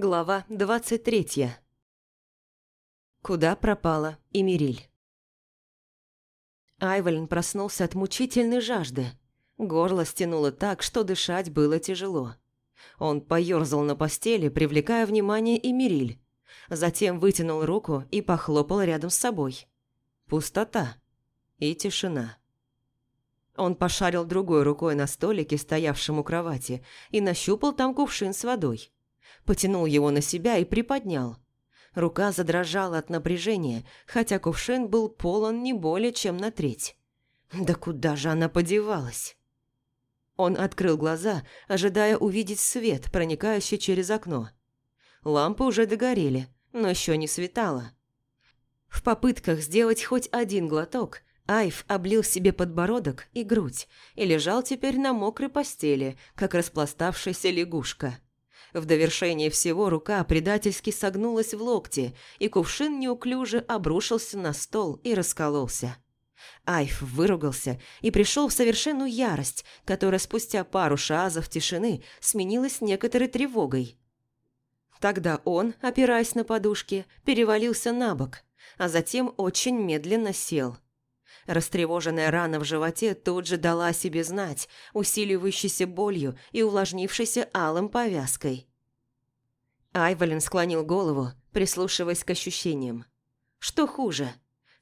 Глава 23. Куда пропала Эмириль? Айвелин проснулся от мучительной жажды. Горло стянуло так, что дышать было тяжело. Он поёрзал на постели, привлекая внимание Эмириль. Затем вытянул руку и похлопал рядом с собой. Пустота и тишина. Он пошарил другой рукой на столике, стоявшем у кровати, и нащупал там кувшин с водой потянул его на себя и приподнял. Рука задрожала от напряжения, хотя кувшин был полон не более чем на треть. Да куда же она подевалась? Он открыл глаза, ожидая увидеть свет, проникающий через окно. Лампы уже догорели, но еще не светало. В попытках сделать хоть один глоток, Айв облил себе подбородок и грудь и лежал теперь на мокрой постели, как распластавшаяся лягушка. В довершение всего рука предательски согнулась в локте, и кувшин неуклюже обрушился на стол и раскололся. Айф выругался и пришел в совершенную ярость, которая спустя пару шазов тишины сменилась некоторой тревогой. Тогда он, опираясь на подушки, перевалился на бок, а затем очень медленно сел. Растревоженная рана в животе тут же дала о себе знать, усиливающейся болью и увлажнившейся алым повязкой. Айволин склонил голову, прислушиваясь к ощущениям. Что хуже,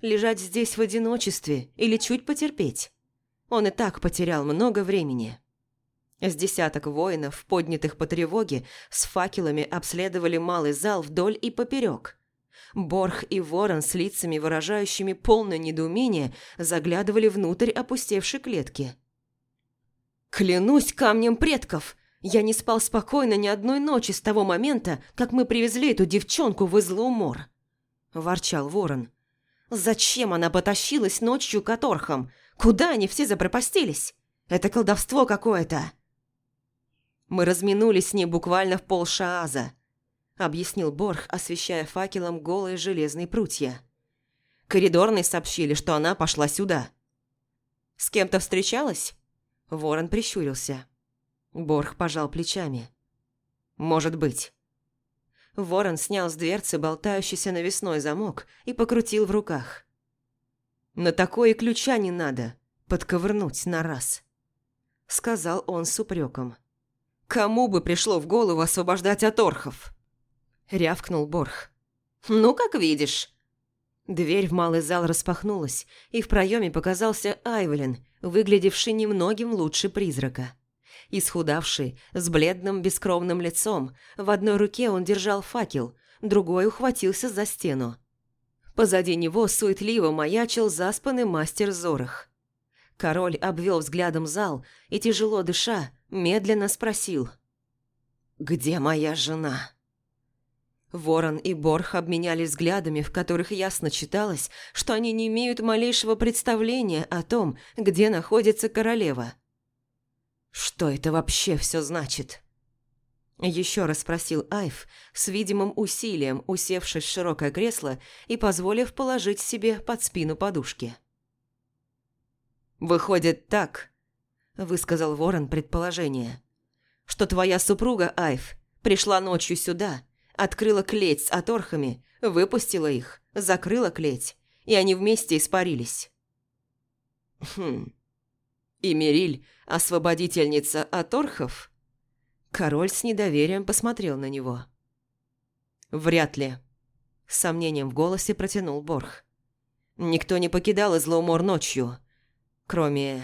лежать здесь в одиночестве или чуть потерпеть? Он и так потерял много времени. С десяток воинов, поднятых по тревоге, с факелами обследовали малый зал вдоль и поперек. Борх и Ворон с лицами, выражающими полное недоумение, заглядывали внутрь опустевшей клетки. «Клянусь камнем предков!» Я не спал спокойно ни одной ночи с того момента, как мы привезли эту девчонку в Излоумор. Ворчал ворон. Зачем она потащилась ночью к Аторхам? Куда они все запропастились? Это колдовство какое-то. Мы разминулись с ней буквально в полшааза, объяснил Борх, освещая факелом голые железные прутья. Коридорные сообщили, что она пошла сюда. С кем-то встречалась? Ворон прищурился. Борх пожал плечами. «Может быть». Ворон снял с дверцы болтающийся навесной замок и покрутил в руках. «На такое ключа не надо, подковырнуть на раз», — сказал он с упреком. «Кому бы пришло в голову освобождать от орхов?» — рявкнул Борх. «Ну, как видишь». Дверь в малый зал распахнулась, и в проеме показался Айвелин, выглядевший немногим лучше призрака. Исхудавший, с бледным бескровным лицом, в одной руке он держал факел, другой ухватился за стену. Позади него суетливо маячил заспанный мастер Зорах. Король обвел взглядом зал и, тяжело дыша, медленно спросил. «Где моя жена?» Ворон и Борх обменялись взглядами, в которых ясно читалось, что они не имеют малейшего представления о том, где находится королева – «Что это вообще все значит?» Еще раз спросил Айв, с видимым усилием усевшись в широкое кресло и позволив положить себе под спину подушки. «Выходит так», – высказал Ворон предположение, «что твоя супруга, Айв, пришла ночью сюда, открыла клеть с оторхами, выпустила их, закрыла клеть, и они вместе испарились». «Хм, и Мериль – освободительница от орхов? Король с недоверием посмотрел на него. «Вряд ли», – с сомнением в голосе протянул Борх. «Никто не покидал Излоумор ночью, кроме...»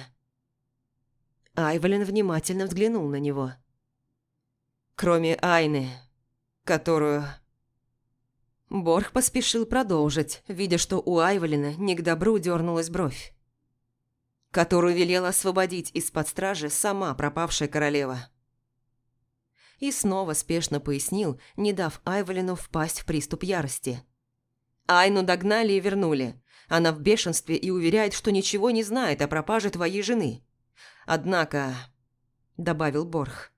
Айвелин внимательно взглянул на него. «Кроме Айны, которую...» Борх поспешил продолжить, видя, что у Айвелина не к добру дернулась бровь которую велела освободить из-под стражи сама пропавшая королева. И снова спешно пояснил, не дав Айволину впасть в приступ ярости. Айну догнали и вернули. Она в бешенстве и уверяет, что ничего не знает о пропаже твоей жены. Однако, добавил Борх,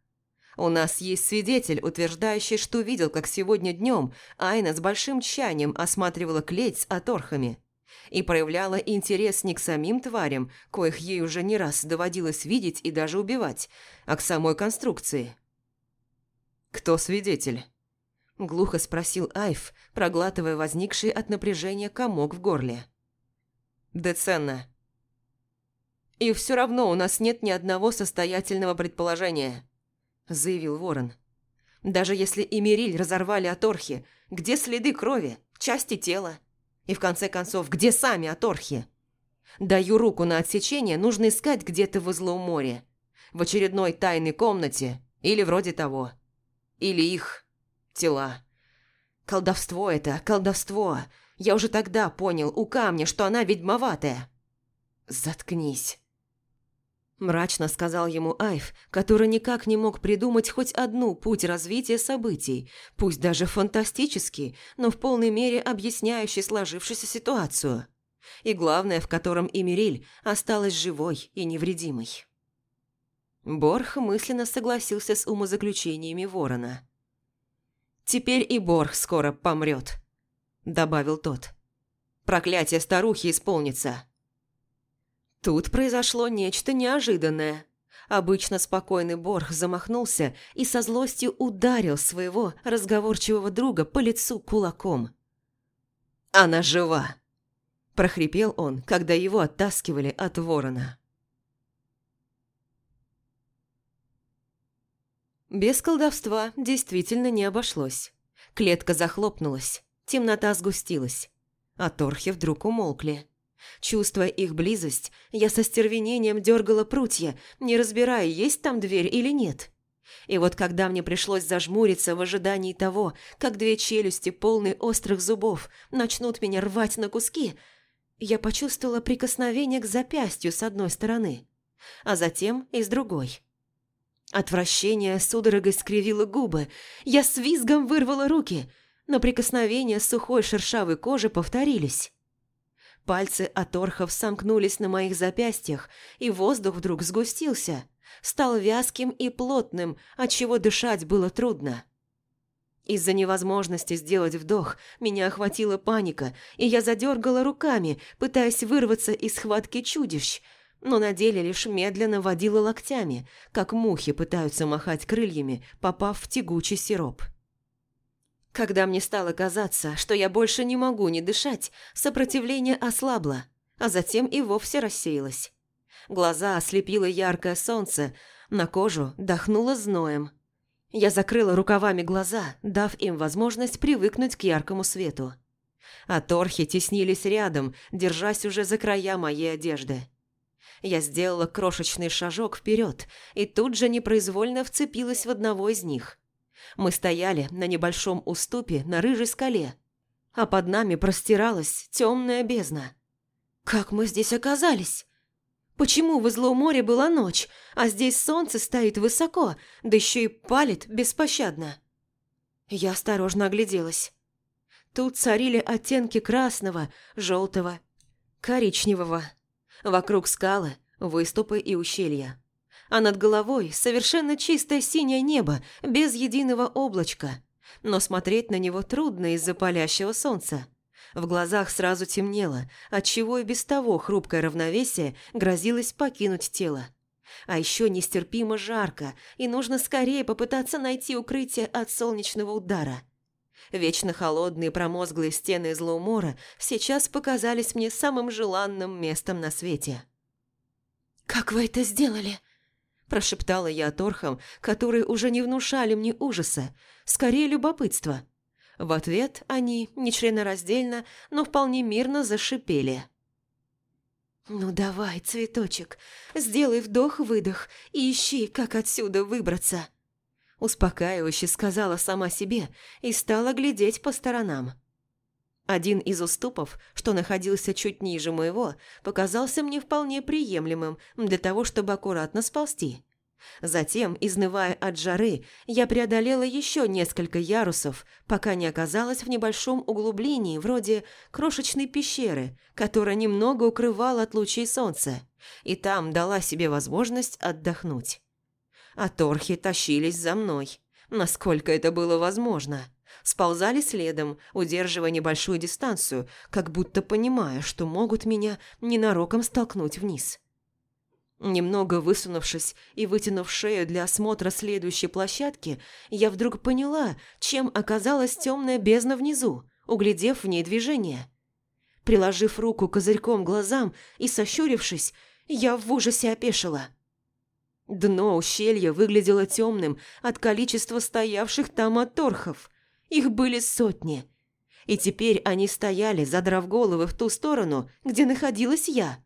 у нас есть свидетель, утверждающий, что видел, как сегодня днем Айна с большим тщанием осматривала клеть с оторхами и проявляла интерес не к самим тварям, коих ей уже не раз доводилось видеть и даже убивать, а к самой конструкции. «Кто свидетель?» Глухо спросил Айв, проглатывая возникший от напряжения комок в горле. «Деценна». «И все равно у нас нет ни одного состоятельного предположения», – заявил Ворон. «Даже если Эмириль разорвали Аторхи, где следы крови, части тела? И в конце концов, где сами Аторхи? Даю руку на отсечение, нужно искать где-то в излом море. В очередной тайной комнате или вроде того. Или их тела. Колдовство это, колдовство. Я уже тогда понял у камня, что она ведьмоватая. Заткнись. Мрачно сказал ему Айв, который никак не мог придумать хоть одну путь развития событий, пусть даже фантастический, но в полной мере объясняющий сложившуюся ситуацию. И главное, в котором Эмириль осталась живой и невредимой. Борх мысленно согласился с умозаключениями ворона. «Теперь и Борх скоро помрет», – добавил тот. «Проклятие старухи исполнится». Тут произошло нечто неожиданное. Обычно спокойный Борх замахнулся и со злостью ударил своего разговорчивого друга по лицу кулаком. «Она жива!» – прохрипел он, когда его оттаскивали от ворона. Без колдовства действительно не обошлось. Клетка захлопнулась, темнота сгустилась, а торхи вдруг умолкли. Чувствуя их близость, я со стервенением дергала прутья, не разбирая, есть там дверь или нет. И вот когда мне пришлось зажмуриться в ожидании того, как две челюсти, полные острых зубов, начнут меня рвать на куски, я почувствовала прикосновение к запястью с одной стороны, а затем и с другой. Отвращение судорогой скривило губы. Я с визгом вырвала руки, но прикосновения сухой шершавой кожи повторились. Пальцы оторхов сомкнулись на моих запястьях, и воздух вдруг сгустился, стал вязким и плотным, отчего дышать было трудно. Из-за невозможности сделать вдох меня охватила паника, и я задергала руками, пытаясь вырваться из схватки чудищ – но на деле лишь медленно водила локтями, как мухи пытаются махать крыльями, попав в тягучий сироп. Когда мне стало казаться, что я больше не могу не дышать, сопротивление ослабло, а затем и вовсе рассеялось. Глаза ослепило яркое солнце, на кожу дохнуло зноем. Я закрыла рукавами глаза, дав им возможность привыкнуть к яркому свету. А торхи теснились рядом, держась уже за края моей одежды. Я сделала крошечный шажок вперед и тут же непроизвольно вцепилась в одного из них. Мы стояли на небольшом уступе на рыжей скале, а под нами простиралась темная бездна. Как мы здесь оказались? Почему в Излом море была ночь, а здесь солнце стоит высоко, да еще и палит беспощадно? Я осторожно огляделась. Тут царили оттенки красного, желтого, коричневого. Вокруг скалы, выступы и ущелья. А над головой совершенно чистое синее небо, без единого облачка. Но смотреть на него трудно из-за палящего солнца. В глазах сразу темнело, отчего и без того хрупкое равновесие грозилось покинуть тело. А еще нестерпимо жарко, и нужно скорее попытаться найти укрытие от солнечного удара – Вечно холодные промозглые стены злоумора сейчас показались мне самым желанным местом на свете. «Как вы это сделали?» Прошептала я торхам, которые уже не внушали мне ужаса, скорее любопытства. В ответ они, нечленораздельно, но вполне мирно зашипели. «Ну давай, цветочек, сделай вдох-выдох и ищи, как отсюда выбраться», Успокаивающе сказала сама себе и стала глядеть по сторонам. Один из уступов, что находился чуть ниже моего, показался мне вполне приемлемым для того, чтобы аккуратно сползти. Затем, изнывая от жары, я преодолела еще несколько ярусов, пока не оказалась в небольшом углублении вроде крошечной пещеры, которая немного укрывала от лучей солнца, и там дала себе возможность отдохнуть а торхи тащились за мной, насколько это было возможно. Сползали следом, удерживая небольшую дистанцию, как будто понимая, что могут меня ненароком столкнуть вниз. Немного высунувшись и вытянув шею для осмотра следующей площадки, я вдруг поняла, чем оказалась темная бездна внизу, углядев в ней движение. Приложив руку козырьком глазам и сощурившись, я в ужасе опешила. Дно ущелья выглядело темным от количества стоявших там оторхов. Их были сотни. И теперь они стояли, задрав головы в ту сторону, где находилась я.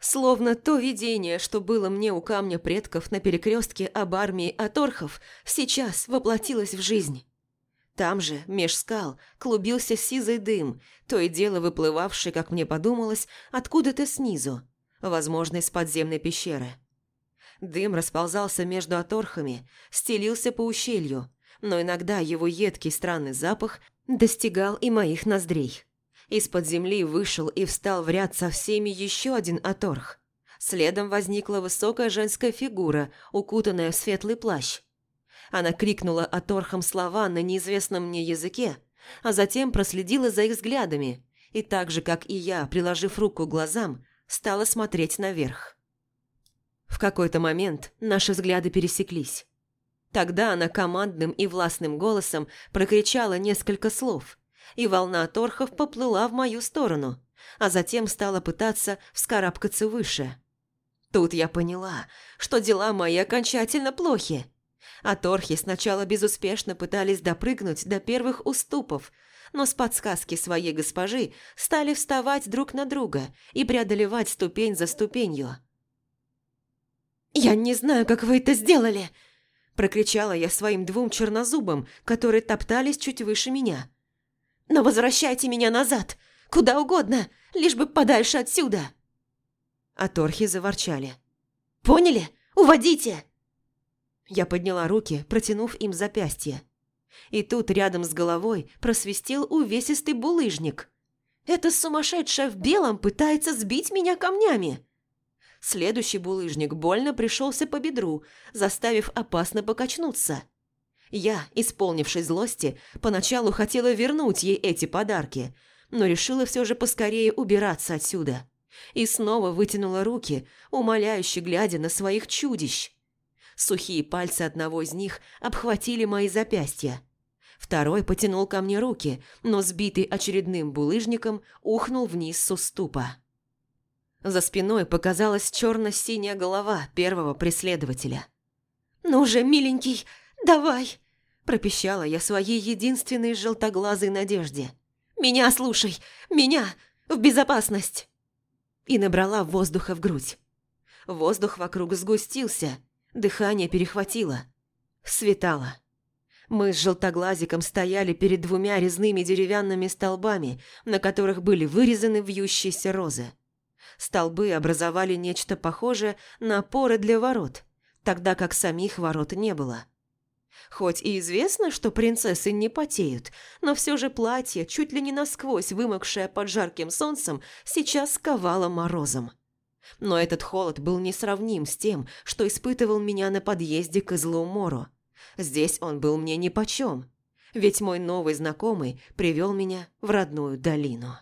Словно то видение, что было мне у камня предков на перекрестке об армии Аторхов, сейчас воплотилось в жизнь. Там же, меж скал, клубился сизый дым, то и дело выплывавший, как мне подумалось, откуда-то снизу, возможно, из подземной пещеры. Дым расползался между оторхами, стелился по ущелью, но иногда его едкий странный запах достигал и моих ноздрей. Из-под земли вышел и встал в ряд со всеми еще один оторх. Следом возникла высокая женская фигура, укутанная в светлый плащ. Она крикнула оторхам слова на неизвестном мне языке, а затем проследила за их взглядами и так же, как и я, приложив руку к глазам, стала смотреть наверх. В какой-то момент наши взгляды пересеклись. Тогда она командным и властным голосом прокричала несколько слов, и волна торхов поплыла в мою сторону, а затем стала пытаться вскарабкаться выше. Тут я поняла, что дела мои окончательно плохи. А торхи сначала безуспешно пытались допрыгнуть до первых уступов, но с подсказки своей госпожи стали вставать друг на друга и преодолевать ступень за ступенью. «Я не знаю, как вы это сделали!» Прокричала я своим двум чернозубам, которые топтались чуть выше меня. Но возвращайте меня назад, куда угодно, лишь бы подальше отсюда!» А торхи заворчали. «Поняли? Уводите!» Я подняла руки, протянув им запястье. И тут рядом с головой просвистел увесистый булыжник. «Эта сумасшедшая в белом пытается сбить меня камнями!» Следующий булыжник больно пришелся по бедру, заставив опасно покачнуться. Я, исполнившись злости, поначалу хотела вернуть ей эти подарки, но решила все же поскорее убираться отсюда. И снова вытянула руки, умоляюще глядя на своих чудищ. Сухие пальцы одного из них обхватили мои запястья. Второй потянул ко мне руки, но сбитый очередным булыжником ухнул вниз с уступа. За спиной показалась черно-синяя голова первого преследователя. «Ну же, миленький, давай!» Пропищала я своей единственной желтоглазой надежде. «Меня слушай! Меня! В безопасность!» И набрала воздуха в грудь. Воздух вокруг сгустился, дыхание перехватило. Светало. Мы с желтоглазиком стояли перед двумя резными деревянными столбами, на которых были вырезаны вьющиеся розы. Столбы образовали нечто похожее на опоры для ворот, тогда как самих ворот не было. Хоть и известно, что принцессы не потеют, но все же платье, чуть ли не насквозь вымокшее под жарким солнцем, сейчас сковало морозом. Но этот холод был несравним с тем, что испытывал меня на подъезде к Излоумору. Здесь он был мне нипочем, ведь мой новый знакомый привел меня в родную долину.